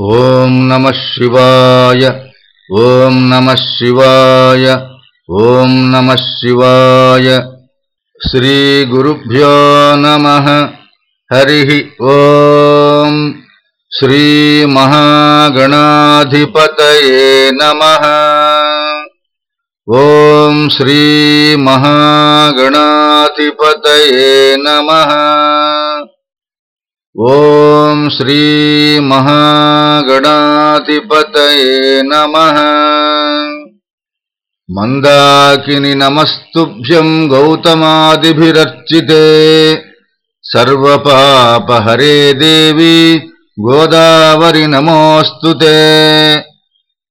ॐ नमः शिवाय ॐ नमः शिवाय ॐ नमः शिवाय। श्रीगुरुभ्यो नमः हरिः ॐ श्रीमहागणाधिपतये नमः। ॐ श्रीमहागणाधिपतये नमः। ॐ श्रीमहागणाधिपतये नमः। मन्दाकिनि नमस्तुभ्यम् गौतमादिभिरर्चिते। सर्वपापहरे देवि गोदावरि नमोऽस्तु ते।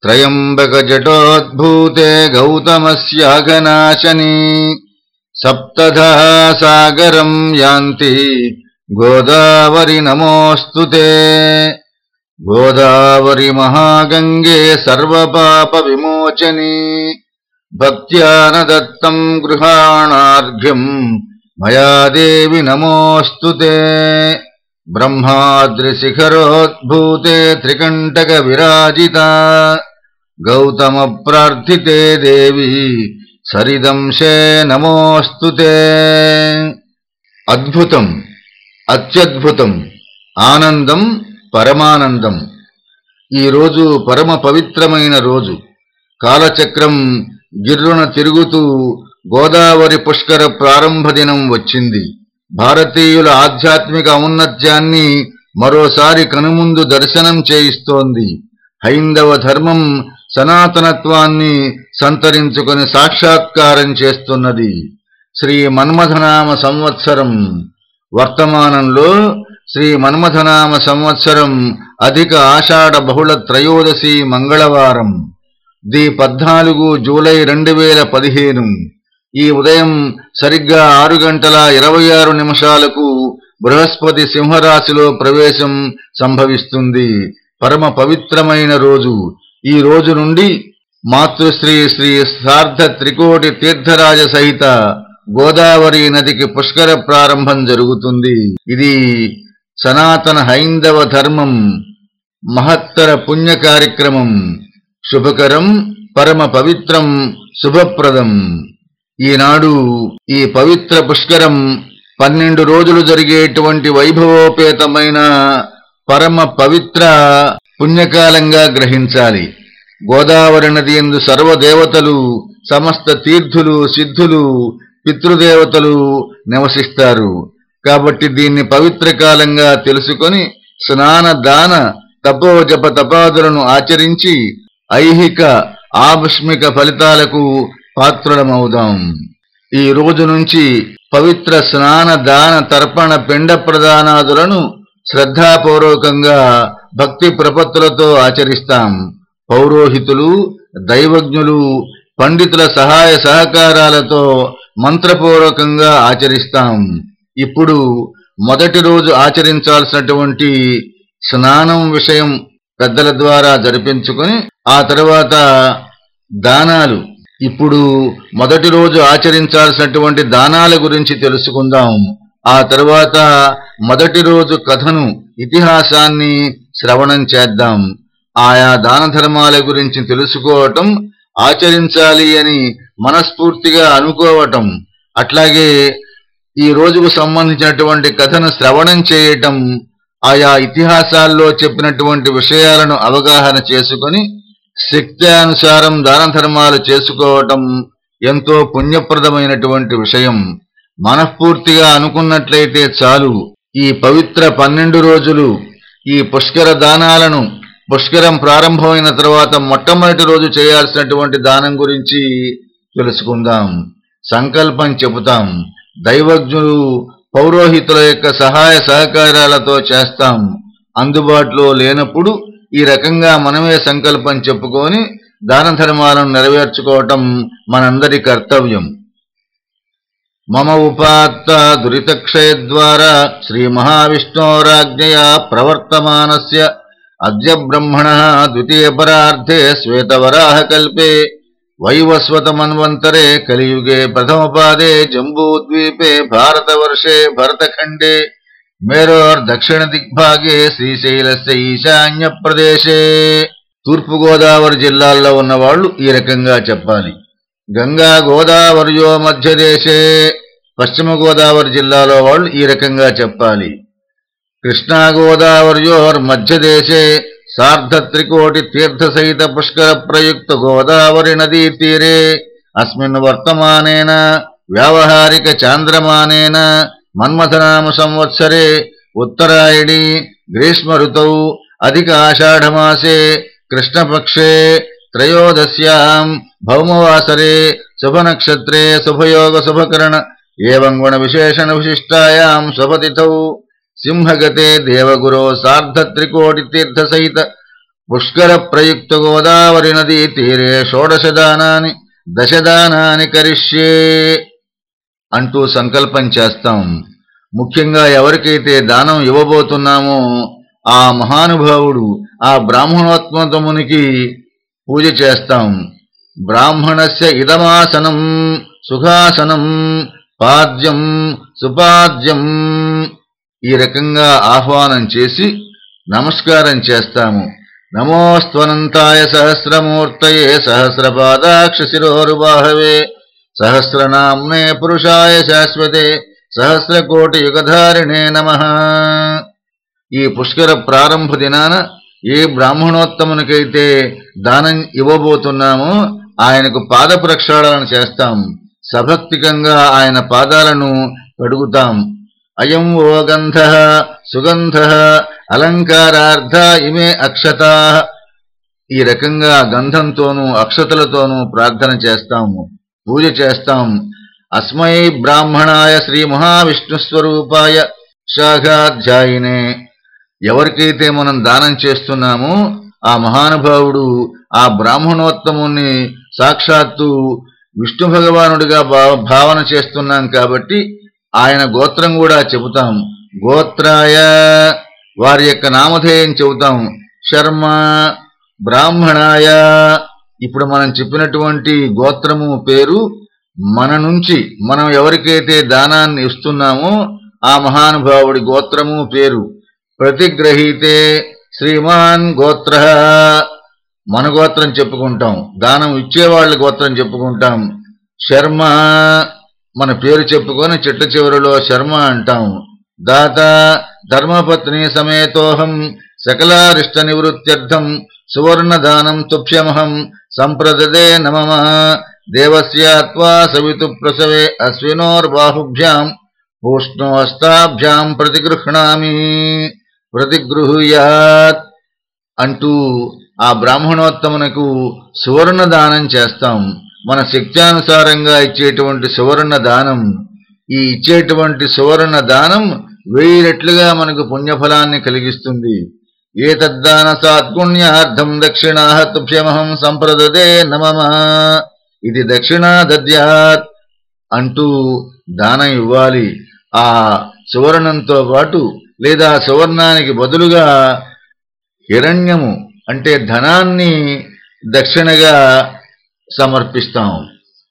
त्रयम्बकजटोद्भूते गौतमस्यागनाशनी सप्तधः सागरम् यान्ति गोदावरि नमोऽस्तु ते। गोदावरि महागङ्गे सर्वपापविमोचने। भक्त्या न दत्तम् गृहाणार्घ्यम् मया देवि नमोऽस्तु ते। ब्रह्माद्रिशिखरोद्भूते त्रिकण्टकविराजिता। गौतमप्रार्थिते देवी सरिदंशे नमोऽस्तु ते। अद्भुतम्। అత్యద్భుతం ఆనందం పరమానందం. ఈ రోజు పరమ పవిత్రమైన రోజు. కాలచక్రం గిర్రున తిరుగుతూ గోదావరి పుష్కర ప్రారంభ దినం వచ్చింది. భారతీయుల ఆధ్యాత్మిక ఔన్నత్యాన్ని మరోసారి కనుముందు దర్శనం చేయిస్తోంది. హైందవ ధర్మం సనాతనత్వాన్ని సంతరించుకొని సాక్షాత్కారం చేస్తున్నది. శ్రీ మన్మథనామ సంవత్సరం. వర్తమానంలో శ్రీ మన్మథనామ సంవత్సరం అధిక ఆషాఢ బహుళ త్రయోదశి మంగళవారం ది పద్నాలుగు జూలై రెండు వేల పదిహేను. ఈ ఉదయం సరిగ్గా ఆరు గంటల ఇరవై ఆరు నిమిషాలకు బృహస్పతి సింహరాశిలో ప్రవేశం సంభవిస్తుంది. పరమ పవిత్రమైన రోజు. ఈ రోజు నుండి మాతృశ్రీ శ్రీ సార్ధ త్రికోటి తీర్థరాజ సహిత గోదావరి నదికి పుష్కర ప్రారంభం జరుగుతుంది. ఇది సనాతన హైందవ ధర్మం మహత్తర పుణ్య కార్యక్రమం శుభకరం పరమ పవిత్రం శుభప్రదం. ఈనాడు ఈ పవిత్ర పుష్కరం పన్నెండు రోజులు జరిగేటువంటి వైభవోపేతమైన పరమ పవిత్ర పుణ్యకాలంగా గ్రహించాలి. గోదావరి నది ఎందు సర్వదేవతలు సమస్త తీర్థులు సిద్ధులు పితృదేవతలు నివసిస్తారు. కాబట్టి దీన్ని పవిత్ర కాలంగా తెలుసుకొని స్నాన దాన తపోజప తపాదులను ఆచరించి ఐహిక ఆభస్మిక ఫలితాలకు పాత్రులమవుదాం. ఈ రోజు నుంచి పవిత్ర స్నాన దాన తర్పణ పిండ ప్రదానాదులను శ్రద్ధాపూర్వకంగా భక్తి ప్రపత్తులతో ఆచరిస్తాం. పౌరోహితులు దైవజ్ఞులు పండితుల సహాయ సహకారాలతో మంత్రపూర్వకంగా ఆచరిస్తాం. ఇప్పుడు మొదటి రోజు ఆచరించాల్సినటువంటి స్నానం విషయం పెద్దల ద్వారా జరిపించుకొని ఆ తర్వాత దానాలు. ఇప్పుడు మొదటి రోజు ఆచరించాల్సినటువంటి దానాల గురించి తెలుసుకుందాం. ఆ తర్వాత మొదటి రోజు కథను ఇతిహాసాన్ని శ్రవణం చేద్దాం. ఆయా దాన ధర్మాల గురించి తెలుసుకోవటం ఆచరించాలి అని మనస్ఫూర్తిగా అనుకోవటం అట్లాగే ఈ రోజుకు సంబంధించినటువంటి కథను శ్రవణం చేయటం ఆయా ఇతిహాసాల్లో చెప్పినటువంటి విషయాలను అవగాహన చేసుకొని శక్త్యానుసారం దాన ధర్మాలు చేసుకోవటం ఎంతో పుణ్యప్రదమైనటువంటి విషయం. మనఃపూర్తిగా అనుకున్నట్లయితే చాలు. ఈ పవిత్ర పన్నెండు రోజులు ఈ పుష్కర దానాలను పుష్కరం ప్రారంభమైన తర్వాత మొట్టమొదటి రోజు చేయాల్సినటువంటి దానం గురించి తెలుసుకుందాం. సంకల్పం చెబుతాం. దైవజ్ఞులు పౌరోహితుల యొక్క సహాయ సహకారాలతో చేస్తాం. అందుబాటులో లేనప్పుడు ఈ రకంగా మనమే సంకల్పం చెప్పుకొని దాన ధర్మాలను నెరవేర్చుకోవటం మనందరి కర్తవ్యం. మమ ఉపాత్త దురితక్షయద్వారా శ్రీ మహావిష్ణోరాజ్ఞయ ప్రవర్తమానస్య అద్య బ్రహ్మణ ద్వితీయపరార్థే శ్వేతవరాహకల్పే వైవస్వతమన్వంతరే కలియుగే ప్రథమపాదే జంబూద్వీపే భారతవర్షే భరతఖండే మేరోర్ దిగ్భాగే శ్రీశైలస్య ఈశాన్య ప్రదేశే తూర్పు గోదావరి జిల్లాల్లో ఉన్నవాళ్ళు ఈ రకంగా చెప్పాలి. గంగా గోదావరియో మధ్యదేశే పశ్చిమ గోదావరి జిల్లాలో వాళ్ళు ఈ రకంగా చెప్పాలి. ಕೃಷ್ಣಗೋದಾವರ್ಯೋರ್ಮಧ್ಯದೇಶ ಸಾರ್ಧತ್ರಿಕೋಟಿ ತೀರ್ಥಸಹಿತ ಪುಷ್ಕರ ಪ್ರಯುಕ್ತ ಗೋದಾವರಿ ನದೀ ತೀರೆ. ಅಸ್ಮಿನ್ ವರ್ತಮಾನೇನ, ವ್ಯಾವಹಾರಿಕ ಚಾಂದ್ರಮಾನೇನ, ಮನ್ಮಥನಾಮ ಸಂವತ್ಸರೆ. ಉತ್ತರಾಯಣಿ, ಗ್ರೀಷ್ಮ ಋತೌ, ಅಧಿಕ ಆಷಾಢಮಾಸೆ ಕೃಷ್ಣಪಕ್ಷೇ, ತ್ರಯೋದಶ್ಯಾಂ, ಭೌಮವಾಸರೆ ಶುಭ ನಕ್ಷತ್ರೇ ಶುಭಯೋಗ, ಶುಭಕರಣ. ಏವಂ ಗುಣವಿಶೇಷಣವಿಶಿಷ್ಟಾಯಾಂ ಸ್ವಪತಿಥೌ సింహగతే దేవగురో సార్ధత్రికోటి తీర్థ సహిత పుష్కర ప్రయుక్త గోదావరి నదీ తీరే షోడశదానాని దశదానాని కరిష్యే అంటూ సంకల్పం చేస్తాం. ముఖ్యంగా ఎవరికైతే దానం ఇవ్వబోతున్నామో ఆ మహానుభావుడు ఆ బ్రాహ్మణోత్మతమునికి పూజ చేస్తాం. బ్రాహ్మణస్య ఇదమాసనం సుఖాసనం పాద్యం సుపాద్యం ఈ రకంగా ఆహ్వానం చేసి నమస్కారం చేస్తాము. నమోస్త్వనంతాయ సహస్రమూర్తయే సహస్రపాదాక్ష శిరోరుబాహవే. సహస్రనామ్నే పురుషాయ శాశ్వతే సహస్రకోటి యుగధారిణే నమ. ఈ పుష్కర ప్రారంభ దినాన ఏ బ్రాహ్మణోత్తమునికైతే దానం ఇవ్వబోతున్నామో ఆయనకు పాద ప్రక్షాళన చేస్తాం. సభక్తికంగా ఆయన పాదాలను కడుగుతాం. అయం ఓ గంధ సుగంధ అలంకారార్థ ఇమే అక్షత. ఈ రకంగా గంధంతోనూ అక్షతలతోనూ ప్రార్థన చేస్తాము పూజ చేస్తాం అస్మై బ్రాహ్మణాయ శ్రీ మహావిష్ణుస్వరూపాయ శాఖాధ్యాయినే. ఎవరికైతే మనం దానం చేస్తున్నామో ఆ మహానుభావుడు ఆ బ్రాహ్మణోత్తముని సాక్షాత్తు విష్ణు భగవానుడిగా భావ- భావన చేస్తున్నాం కాబట్టి ఆయన గోత్రం కూడా చెబుతాం. గోత్రాయ వారి యొక్క నామధేయం చెబుతాం. శర్మ బ్రాహ్మణాయ. ఇప్పుడు మనం చెప్పినటువంటి గోత్రము పేరు మన నుంచి మనం ఎవరికైతే దానాన్ని ఇస్తున్నామో ఆ మహానుభావుడి గోత్రము పేరు. ప్రతిగ్రహీతే శ్రీమాన్ గోత్ర. మన గోత్రం చెప్పుకుంటాం. దానం ఇచ్చేవాళ్ళ గోత్రం చెప్పుకుంటాం. శర్మ మన పేరు చెప్పుకొని చిట్ట చివరిలో శర్మ అంటాం. దాత ధర్మపత్ని సమేతోహం సకలారిష్ట నివృత్త్యర్థం సువర్ణ దానం తుభ్యమహం సంప్రదదే నమమ దేవస్యాత్వా సవితు ప్రసవే అశ్వినోర్బాహుభ్యాం పూష్ణోస్తాభ్యాం ప్రతిగృహ్ణామి. ప్రతిగృహ్యాత్ అంటూ ఆ బ్రాహ్మణోత్తమునకు సువర్ణ దానం చేస్తాం. మన శక్త్యానుసారంగా ఇచ్చేటువంటి సువర్ణ దానం ఈ ఇచ్చేటువంటి సువర్ణ దానం వెయ్యి రెట్లుగా మనకు పుణ్యఫలాన్ని కలిగిస్తుంది. ఏ తద్దాన సాత్పుణ్యార్థం దక్షిణా తుభ్యమహం సంప్రదదే నమమ ఇది దక్షిణా దద్యాత్ అంటూ దానం ఇవ్వాలి. ఆ సువర్ణంతో పాటు లేదా సువర్ణానికి బదులుగా హిరణ్యము అంటే ధనాన్ని దక్షిణగా సమర్పిస్తాం.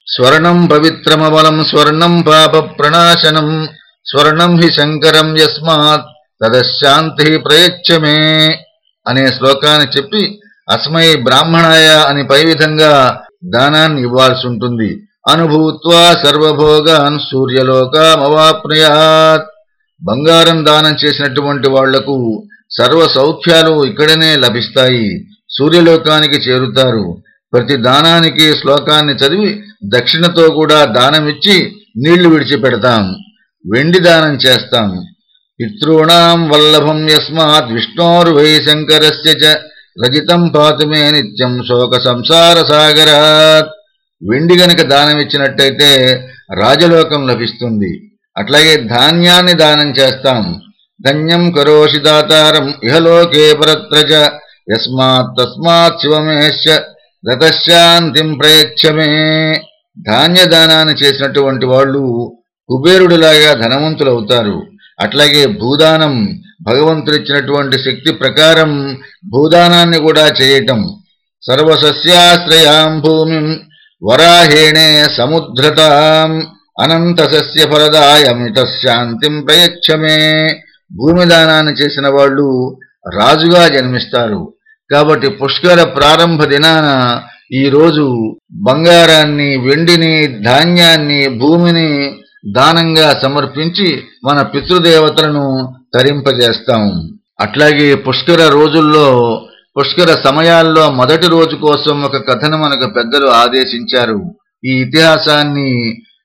స్వర్ణం పవిత్రమబలం స్వర్ణం పాప ప్రణాశనం స్వర్ణం హి శంకరం యస్మాత్ తదశాంతి ప్రయచ్చమే అనే శ్లోకాన్ని చెప్పి అస్మై బ్రాహ్మణాయ అని పై విధంగా దానాన్ని ఇవ్వాల్సి ఉంటుంది అనుభూత్వా సర్వభోగాన్ సూర్యలోకమవాప్నుయాత్. బంగారం దానం చేసినటువంటి వాళ్ళకు సర్వ సౌఖ్యాలు ఇక్కడనే లభిస్తాయి. సూర్యలోకానికి చేరుతారు. ప్రతి దానానికి శ్లోకాన్ని చదివి దక్షిణతో కూడా దానమిచ్చి నీళ్ళు విడిచిపెడతాం. వెండి దానం చేస్తాం. పితృణాం వల్లభం యస్మాత్ విష్ణోర్వై శంకరస్య చ రజితం పాతుమే నిత్యం శోక సంసార సాగరాత్. వెండి గనక దానమిచ్చినట్టయితే రాజలోకం లభిస్తుంది. అట్లాగే ధాన్యాన్ని దానం చేస్తాం. ధన్యం కరోషి దాతారం ఇహలోకే పరత్ర యస్మాత్ తస్మాత్ శివమేశ్య రతశాంతిం ప్రయచ్చమే ధాన్యదానాన్ని చేసినటువంటి వాళ్ళు కుబేరుడిలాగా ధనవంతులవుతారు. అట్లాగే భూదానం భగవంతుడిచ్చినటువంటి శక్తి ప్రకారం భూదానాన్ని కూడా చేయటం. సర్వసస్యాశ్రయాం భూమిం వరాహేణే సముద్రతాం అనంత సస్య ఫలదాయమిత శాంతిం ప్రయచ్చమే భూమి దానాన్ని చేసిన వాళ్ళు రాజుగా జన్మిస్తారు. కాబట్టి పుష్కర ప్రారంభ దినాన ఈరోజు బంగారాన్ని వెండిని ధాన్యాన్ని భూమిని దానంగా సమర్పించి మన పితృదేవతలను తరింపజేస్తాం. అట్లాగే పుష్కర రోజుల్లో పుష్కర సమయాల్లో మొదటి రోజు కోసం ఒక కథను మనకు పెద్దలు ఆదేశించారు. ఈ ఇతిహాసాన్ని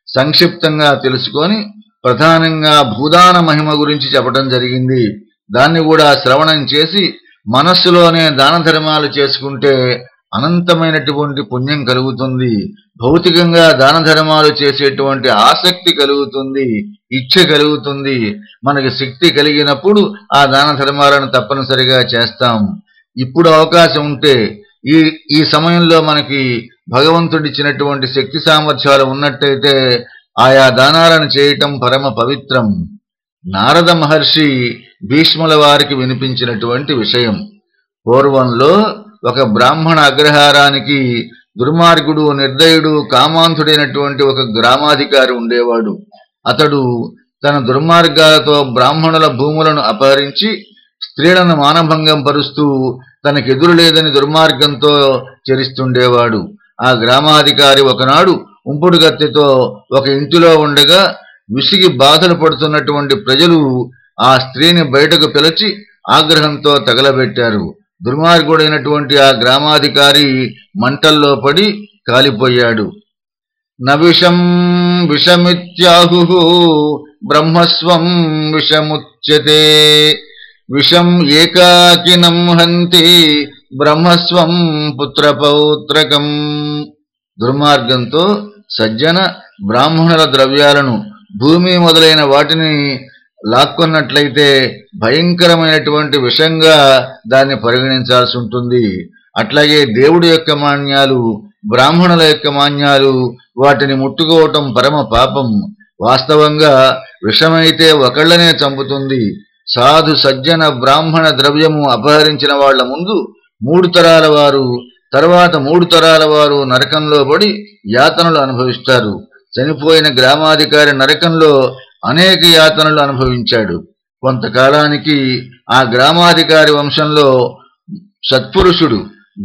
సంక్షిప్తంగా తెలుసుకొని ప్రధానంగా భూదాన మహిమ గురించి చెప్పడం జరిగింది. దాన్ని కూడా శ్రవణం చేసి మనస్సులోనే దాన ధర్మాలు చేసుకుంటే అనంతమైనటువంటి పుణ్యం కలుగుతుంది. భౌతికంగా దాన ధర్మాలు చేసేటువంటి ఆసక్తి కలుగుతుంది. ఇచ్చ కలుగుతుంది. మనకి శక్తి కలిగినప్పుడు ఆ దాన ధర్మాలను తప్పనిసరిగా చేస్తాం. ఇప్పుడు అవకాశం ఉంటే ఈ ఈ సమయంలో మనకి భగవంతుడిచ్చినటువంటి శక్తి సామర్థ్యాలు ఉన్నట్టయితే ఆయా దానాలను చేయటం పరమ పవిత్రం. నారద మహర్షి భీష్ముల వారికి వినిపించినటువంటి విషయం. పూర్వంలో ఒక బ్రాహ్మణ అగ్రహారానికి దుర్మార్గుడు నిర్దయుడు కామాంతుడైనటువంటి ఒక గ్రామాధికారి ఉండేవాడు. అతడు తన దుర్మార్గాలతో బ్రాహ్మణుల భూములను అపహరించి స్త్రీలను మానభంగం పరుస్తూ తనకెదురు లేదని దుర్మార్గంతో చరిస్తుండేవాడు. ఆ గ్రామాధికారి ఒకనాడు ఉంపుడు గత్తెతో ఒక ఇంటిలో ఉండగా విసిగి బాధలు పడుతున్నటువంటి ప్రజలు ఆ స్త్రీని బయటకు పిలిచి ఆగ్రహంతో తగలబెట్టారు. దుర్మార్గుడైనటువంటి ఆ గ్రామాధికారి మంటల్లో పడి కాలిపోయాడు. నవిషం విషమిత్యాహు బ్రహ్మస్వం విషముచ్యతే. విషం ఏకాకినం హంతి బ్రహ్మస్వం పుత్రపౌత్రకం. దుర్మార్గంతో సజ్జన బ్రాహ్మణుల ద్రవ్యాలను భూమి మొదలైన వాటిని లాక్కున్నట్లయితే భయంకరమైనటువంటి విషంగా దాన్ని పరిగణించాల్సి ఉంటుంది. అట్లాగే దేవుడి యొక్క మాన్యాలు బ్రాహ్మణుల యొక్క మాన్యాలు వాటిని ముట్టుకోవటం పరమ పాపం. వాస్తవంగా విషమైతే ఒకళ్ళనే చంపుతుంది. సాధు సజ్జన బ్రాహ్మణ ద్రవ్యము అపహరించిన వాళ్ళ ముందు మూడు తరాల వారు తర్వాత మూడు తరాల వారు నరకంలో పడి యాతనలు అనుభవిస్తారు. చనిపోయిన గ్రామాధికారి నరకంలో అనేక యాతనలు అనుభవించాడు. కొంతకాలానికి ఆ గ్రామాధికారి వంశంలో సత్పురుషుడు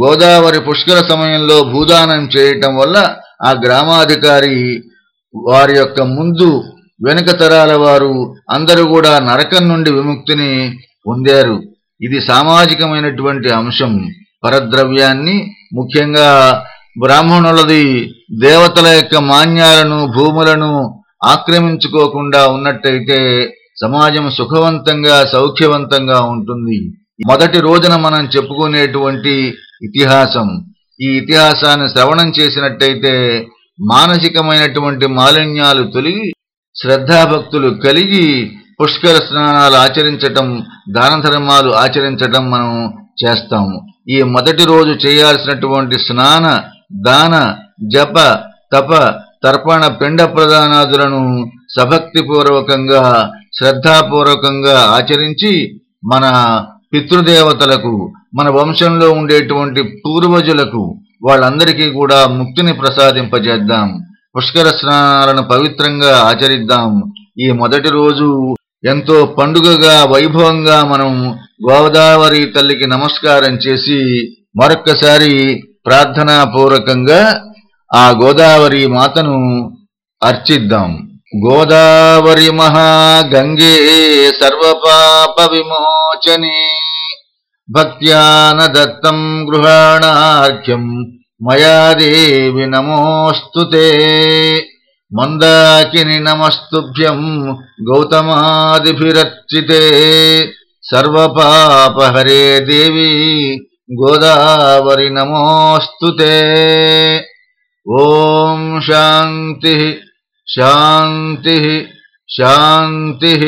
గోదావరి పుష్కర సమయంలో భూదానం చేయటం వల్ల ఆ గ్రామాధికారి వారి యొక్క ముందు వెనుక తరాల వారు అందరూ కూడా నరకం నుండి విముక్తిని పొందారు. ఇది సామాజికమైనటువంటి అంశం. పరద్రవ్యాన్ని ముఖ్యంగా బ్రాహ్మణులది దేవతల యొక్క మాన్యాలను భూములను ఆక్రమించుకోకుండా ఉన్నట్టయితే సమాజం సుఖవంతంగా సౌఖ్యవంతంగా ఉంటుంది. మొదటి రోజున మనం చెప్పుకునేటువంటి ఇతిహాసం. ఈ ఇతిహాసాన్ని శ్రవణం చేసినట్టయితే మానసికమైనటువంటి మాలిన్యాలు తొలగి శ్రద్ధాభక్తులు కలిగి పుష్కర స్నానాలు ఆచరించటం దాన ధర్మాలు ఆచరించటం మనం చేస్తాము. ఈ మొదటి రోజు చేయాల్సినటువంటి స్నాన దాన జప తప తర్పణ పిండ ప్రదానాదులను సభక్తిపూర్వకంగా శ్రద్ధాపూర్వకంగా ఆచరించి మన పితృదేవతలకు మన వంశంలో ఉండేటువంటి పూర్వజులకు వాళ్ళందరికీ కూడా ముక్తిని ప్రసాదింపజేద్దాం. పుష్కర స్నానాలను పవిత్రంగా ఆచరిద్దాం. ఈ మొదటి రోజు ఎంతో పండుగగా వైభవంగా మనం గోదావరి తల్లికి నమస్కారం చేసి మరొక్కసారి ప్రార్థనాపూర్వకంగా ఆ గోదావరి మాతను అర్చిద్దాం. గోదావరి మహాగంగే సర్వపాప విమోచనే భక్త్యాన దత్తం గృహాణార్ఘ్యం మయా దేవి నమోస్తు మందాకిని నమస్తుభ్యం గౌతమాదిభిరర్చితే. సర్వపాపహరే దేవి गोदावरि नमोऽस्तु ते। ॐ शान्तिः शान्तिः शान्तिः।